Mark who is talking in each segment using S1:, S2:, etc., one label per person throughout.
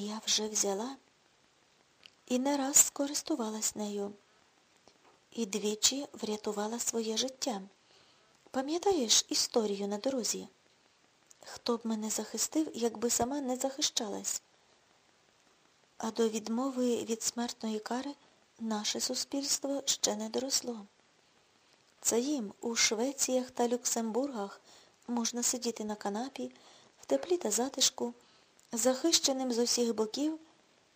S1: Я вже взяла і не раз скористувалась нею. І двічі врятувала своє життя. Пам'ятаєш історію на дорозі? Хто б мене захистив, якби сама не захищалась? А до відмови від смертної кари наше суспільство ще не доросло. Це їм у Швеціях та Люксембургах можна сидіти на канапі, в теплі та затишку, захищеним з усіх боків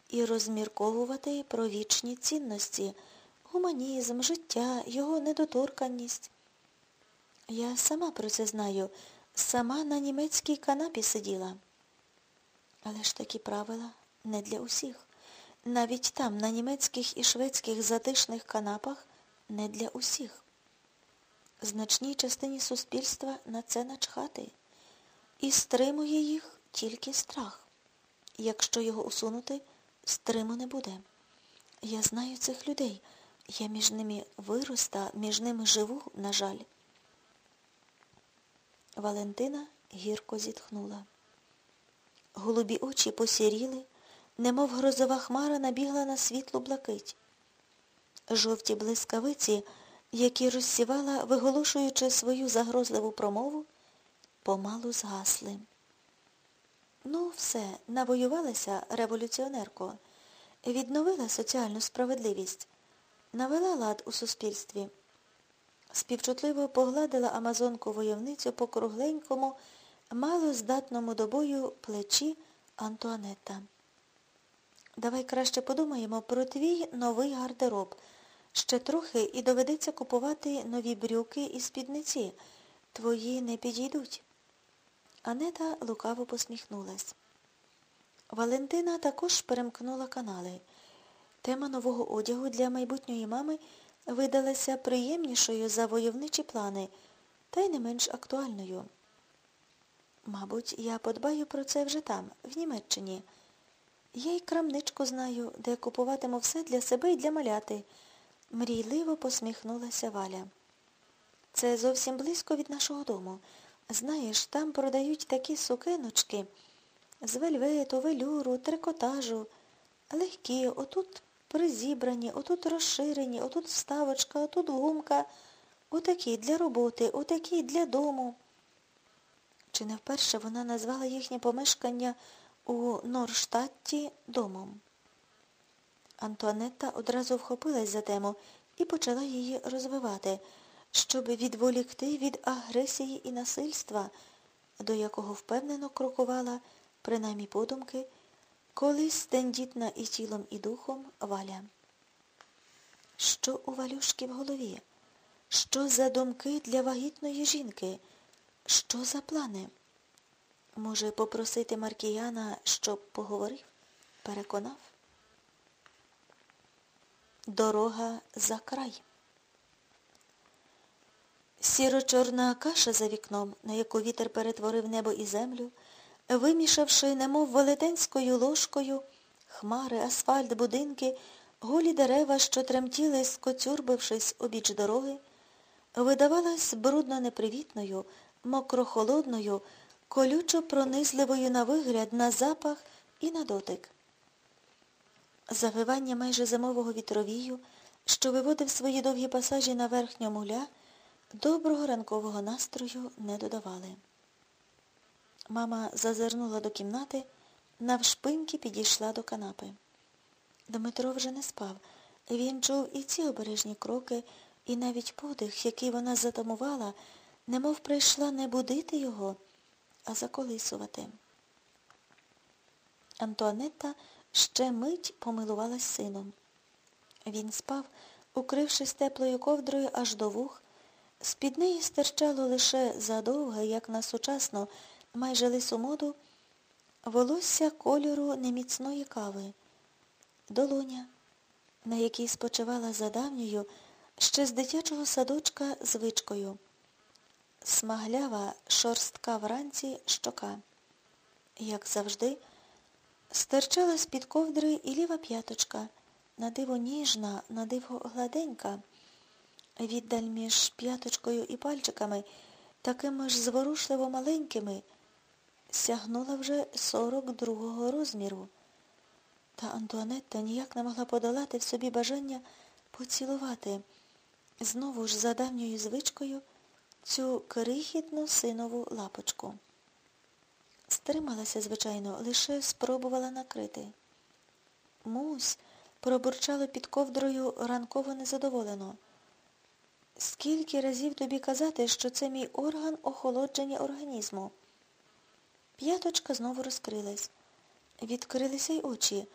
S1: і розмірковувати про вічні цінності, гуманізм, життя, його недоторканність. Я сама про це знаю, сама на німецькій канапі сиділа. Але ж такі правила не для усіх. Навіть там, на німецьких і шведських затишних канапах, не для усіх. Значній частині суспільства на це начхати. І стримує їх тільки страх. Якщо його усунути, стриму не буде. Я знаю цих людей. Я між ними вироста, між ними живу, на жаль. Валентина гірко зітхнула. Голубі очі посіріли, немов грозова хмара набігла на світлу блакить. Жовті блискавиці, які розсівала, виголошуючи свою загрозливу промову, помалу згасли. Ну, все, навоювалася революціонерко, відновила соціальну справедливість, навела лад у суспільстві. Співчутливо погладила амазонку войовницю по кругленькому, мало здатному до бою плечі Антуанетта. Давай краще подумаємо про твій новий гардероб. Ще трохи і доведеться купувати нові брюки і спідниці. Твої не підійдуть. Анета лукаво посміхнулась. Валентина також перемкнула канали. Тема нового одягу для майбутньої мами видалася приємнішою за войовничі плани, та й не менш актуальною. Мабуть, я подбаю про це вже там, в Німеччині. Я й крамничку знаю, де купуватиму все для себе і для маляти. Мрійливо посміхнулася Валя. Це зовсім близько від нашого дому. Знаєш, там продають такі сукеночки з вельвету, велюру, трикотажу, легкі, отут призібрані, отут розширені, отут вставочка, отут гумка, отакі для роботи, отакі для дому. Чи не вперше вона назвала їхнє помешкання у Норштадті домом? Антуанетта одразу вхопилась за тему і почала її розвивати, щоб відволікти від агресії і насильства, до якого впевнено крокувала, принаймні подумки, колись тендітна і тілом, і духом Валя. Що у Валюшки в голові? Що за думки для вагітної жінки? Що за плани? Може, попросити Маркіяна, щоб поговорив, переконав? Дорога за край. Сіро-чорна каша за вікном, на яку вітер перетворив небо і землю, вимішавши, немов велетенською ложкою, хмари, асфальт, будинки, голі дерева, що тремтіли, скоцюрбившись обіч дороги, видавалась брудно непривітною, мокро-холодною, колючо пронизливою на вигляд, на запах і на дотик. Завивання майже зимового вітровію, що виводив свої довгі пасажі на верхню муля, доброго ранкового настрою не додавали. Мама зазирнула до кімнати, навшпиньки підійшла до канапи. Дмитро вже не спав. Він чув і ці обережні кроки, і навіть подих, який вона затамувала, немов прийшла не будити його, а заколисувати. Антуанетта ще мить помилувалась сином. Він спав, укрившись теплою ковдрою аж до вух. З-під неї стирчало лише задовге, як на сучасну, майже лису моду, волосся кольору неміцної кави, долоня, на якій спочивала за давньою, ще з дитячого садочка звичкою. Смаглява, шорстка вранці щока. Як завжди, стирчала з-під ковдри і ліва п'яточка, на диво ніжна, на диво гладенька. Віддаль між п'яточкою і пальчиками, такими ж зворушливо маленькими, сягнула вже сорок другого розміру, Та Антуанетта ніяк не могла подолати в собі бажання поцілувати, знову ж за давньою звичкою, цю крихітну синову лапочку. Стрималася, звичайно, лише спробувала накрити. Мусь пробурчало під ковдрою ранково незадоволено. Скільки разів тобі казати, що це мій орган охолодження організму? П'яточка знову розкрилась. Відкрилися й очі.